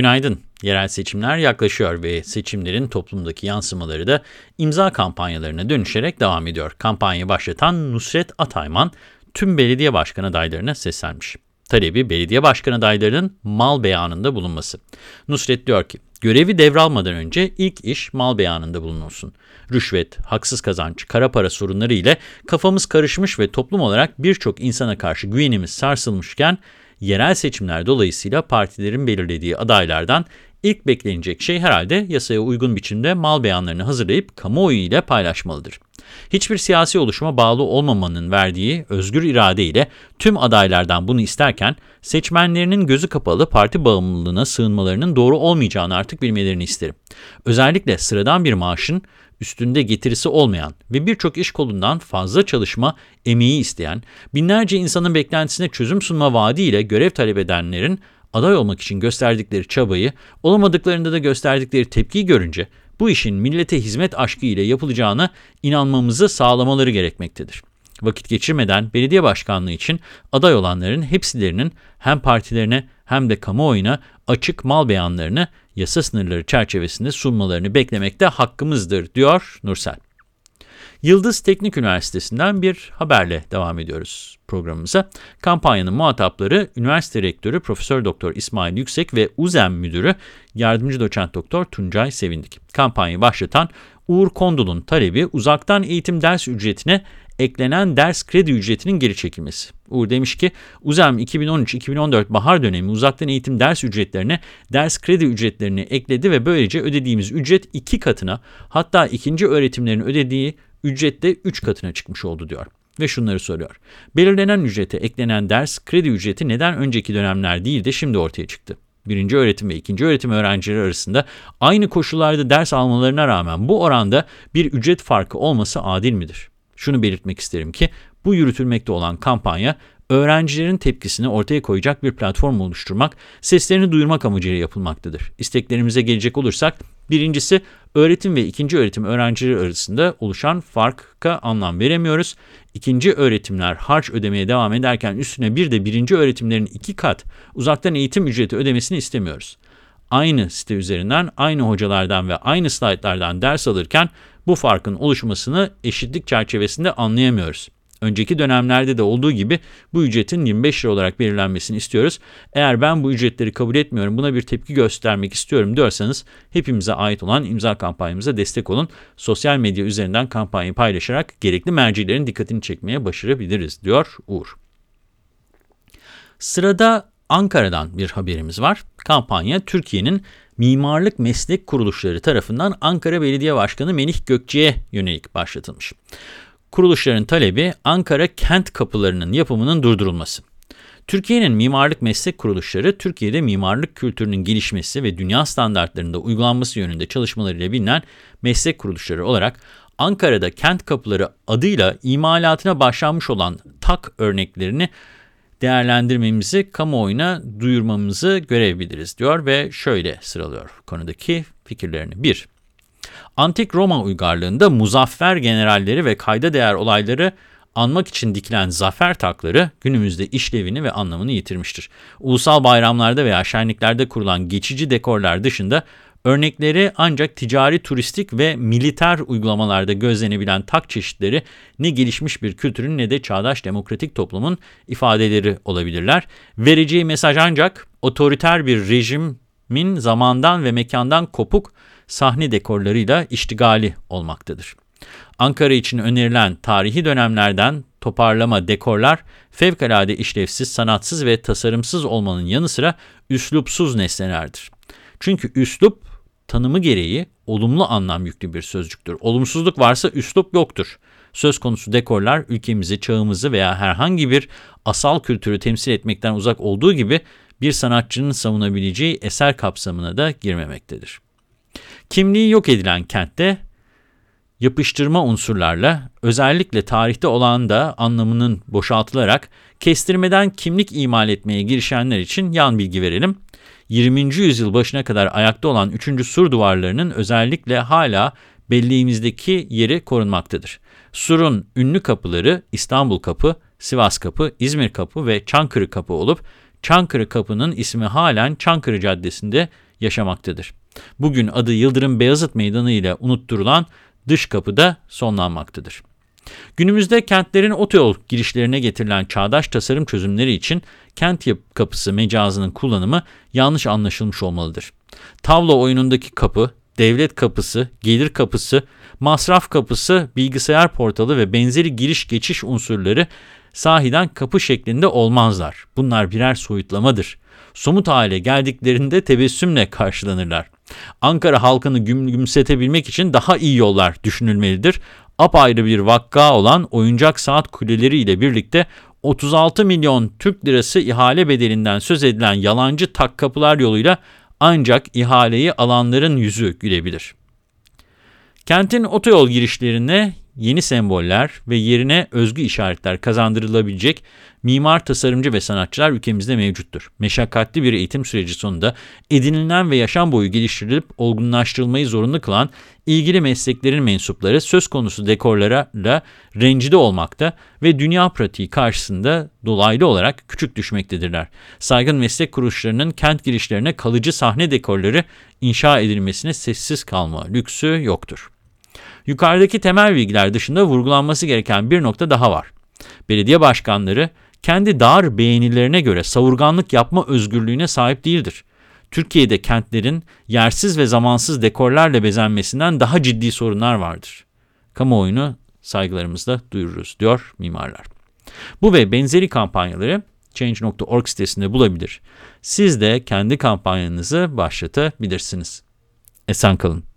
Günaydın. Yerel seçimler yaklaşıyor ve seçimlerin toplumdaki yansımaları da imza kampanyalarına dönüşerek devam ediyor. Kampanya başlatan Nusret Atayman tüm belediye başkan adaylarına seslenmiş. Talebi belediye başkan adaylarının mal beyanında bulunması. Nusret diyor ki, görevi devralmadan önce ilk iş mal beyanında bulunulsun. Rüşvet, haksız kazanç, kara para sorunları ile kafamız karışmış ve toplum olarak birçok insana karşı güvenimiz sarsılmışken yerel seçimler dolayısıyla partilerin belirlediği adaylardan ilk beklenecek şey herhalde yasaya uygun biçimde mal beyanlarını hazırlayıp kamuoyu ile paylaşmalıdır. Hiçbir siyasi oluşuma bağlı olmamanın verdiği özgür irade ile tüm adaylardan bunu isterken seçmenlerinin gözü kapalı parti bağımlılığına sığınmalarının doğru olmayacağını artık bilmelerini isterim. Özellikle sıradan bir maaşın üstünde getirisi olmayan ve birçok iş kolundan fazla çalışma emeği isteyen, binlerce insanın beklentisine çözüm sunma vaadiyle görev talep edenlerin aday olmak için gösterdikleri çabayı, olamadıklarında da gösterdikleri tepkiyi görünce bu işin millete hizmet aşkı ile yapılacağına inanmamızı sağlamaları gerekmektedir. Vakit geçirmeden belediye başkanlığı için aday olanların hepsilerinin hem partilerine hem de kamuoyuna açık mal beyanlarını yasa sınırları çerçevesinde sunmalarını beklemekte hakkımızdır, diyor Nursel. Yıldız Teknik Üniversitesi'nden bir haberle devam ediyoruz programımıza. Kampanyanın muhatapları üniversite rektörü Profesör Doktor İsmail Yüksek ve UZEM müdürü yardımcı doçent doktor Tuncay Sevindik. Kampanyayı başlatan Uğur Kondul'un talebi uzaktan eğitim ders ücretine eklenen ders kredi ücretinin geri çekilmesi. Uğur demiş ki, UZEM 2013-2014 bahar dönemi uzaktan eğitim ders ücretlerine ders kredi ücretlerini ekledi ve böylece ödediğimiz ücret iki katına hatta ikinci öğretimlerin ödediği ücrette üç katına çıkmış oldu diyor. Ve şunları soruyor. Belirlenen ücrete eklenen ders kredi ücreti neden önceki dönemler değil de şimdi ortaya çıktı? birinci öğretim ve ikinci öğretim öğrencileri arasında aynı koşullarda ders almalarına rağmen bu oranda bir ücret farkı olması adil midir? Şunu belirtmek isterim ki bu yürütülmekte olan kampanya öğrencilerin tepkisini ortaya koyacak bir platform oluşturmak, seslerini duyurmak amacıyla yapılmaktadır. İsteklerimize gelecek olursak, birincisi öğretim ve ikinci öğretim öğrencileri arasında oluşan farka anlam veremiyoruz. İkinci öğretimler harç ödemeye devam ederken üstüne bir de birinci öğretimlerin iki kat uzaktan eğitim ücreti ödemesini istemiyoruz. Aynı site üzerinden, aynı hocalardan ve aynı slaytlardan ders alırken bu farkın oluşmasını eşitlik çerçevesinde anlayamıyoruz. Önceki dönemlerde de olduğu gibi bu ücretin 25 lira olarak belirlenmesini istiyoruz. Eğer ben bu ücretleri kabul etmiyorum, buna bir tepki göstermek istiyorum diyorsanız hepimize ait olan imza kampanyamıza destek olun. Sosyal medya üzerinden kampanyayı paylaşarak gerekli mercilerin dikkatini çekmeye başarabiliriz diyor Uğur. Sırada Ankara'dan bir haberimiz var. Kampanya Türkiye'nin mimarlık meslek kuruluşları tarafından Ankara Belediye Başkanı Melih Gökçe'ye yönelik başlatılmış. Kuruluşların talebi Ankara kent kapılarının yapımının durdurulması. Türkiye'nin mimarlık meslek kuruluşları, Türkiye'de mimarlık kültürünün gelişmesi ve dünya standartlarında uygulanması yönünde çalışmalarıyla bilinen meslek kuruluşları olarak Ankara'da kent kapıları adıyla imalatına başlanmış olan tak örneklerini değerlendirmemizi, kamuoyuna duyurmamızı görebiliriz diyor ve şöyle sıralıyor konudaki fikirlerini. 1. Antik Roma uygarlığında muzaffer generalleri ve kayda değer olayları anmak için dikilen zafer takları günümüzde işlevini ve anlamını yitirmiştir. Ulusal bayramlarda veya şenliklerde kurulan geçici dekorlar dışında örnekleri ancak ticari, turistik ve militer uygulamalarda gözlenebilen tak çeşitleri ne gelişmiş bir kültürün ne de çağdaş demokratik toplumun ifadeleri olabilirler. Vereceği mesaj ancak otoriter bir rejimin zamandan ve mekandan kopuk sahne dekorlarıyla iştigali olmaktadır. Ankara için önerilen tarihi dönemlerden toparlama dekorlar fevkalade işlevsiz, sanatsız ve tasarımsız olmanın yanı sıra üslupsuz nesnelerdir. Çünkü üslup tanımı gereği olumlu anlam yüklü bir sözcüktür. Olumsuzluk varsa üslup yoktur. Söz konusu dekorlar ülkemizi, çağımızı veya herhangi bir asal kültürü temsil etmekten uzak olduğu gibi bir sanatçının savunabileceği eser kapsamına da girmemektedir. Kimliği yok edilen kentte yapıştırma unsurlarla özellikle tarihte olan da anlamının boşaltılarak kestirmeden kimlik imal etmeye girişenler için yan bilgi verelim. 20. yüzyıl başına kadar ayakta olan 3. sur duvarlarının özellikle hala belleğimizdeki yeri korunmaktadır. Surun ünlü kapıları İstanbul Kapı, Sivas Kapı, İzmir Kapı ve Çankırı Kapı olup Çankırı Kapı'nın ismi halen Çankırı Caddesi'nde yaşamaktadır. Bugün adı Yıldırım Beyazıt Meydanı ile unutturulan dış kapıda sonlanmaktadır. Günümüzde kentlerin otoyol girişlerine getirilen çağdaş tasarım çözümleri için kent kapısı mecazının kullanımı yanlış anlaşılmış olmalıdır. Tavla oyunundaki kapı, devlet kapısı, gelir kapısı, masraf kapısı, bilgisayar portalı ve benzeri giriş geçiş unsurları sahiden kapı şeklinde olmazlar. Bunlar birer soyutlamadır. Somut hale geldiklerinde tebessümle karşılanırlar. Ankara halkını güm gümsetebilmek için daha iyi yollar düşünülmelidir. Apayrı bir vakka olan oyuncak saat kuleleri ile birlikte 36 milyon Türk lirası ihale bedelinden söz edilen yalancı tak kapılar yoluyla ancak ihaleyi alanların yüzü gülebilir. Kentin otoyol girişlerine yeni semboller ve yerine özgü işaretler kazandırılabilecek mimar, tasarımcı ve sanatçılar ülkemizde mevcuttur. Meşakkatli bir eğitim süreci sonunda edinilen ve yaşam boyu geliştirilip olgunlaştırılmayı zorunlu kılan ilgili mesleklerin mensupları söz konusu dekorlarla rencide olmakta ve dünya pratiği karşısında dolaylı olarak küçük düşmektedirler. Saygın meslek kuruluşlarının kent girişlerine kalıcı sahne dekorları inşa edilmesine sessiz kalma lüksü yoktur. Yukarıdaki temel bilgiler dışında vurgulanması gereken bir nokta daha var. Belediye başkanları kendi dar beğenilerine göre savurganlık yapma özgürlüğüne sahip değildir. Türkiye'de kentlerin yersiz ve zamansız dekorlarla bezenmesinden daha ciddi sorunlar vardır. Kamuoyunu saygılarımızla duyururuz diyor mimarlar. Bu ve benzeri kampanyaları Change.org sitesinde bulabilir. Siz de kendi kampanyanızı başlatabilirsiniz. Esen kalın.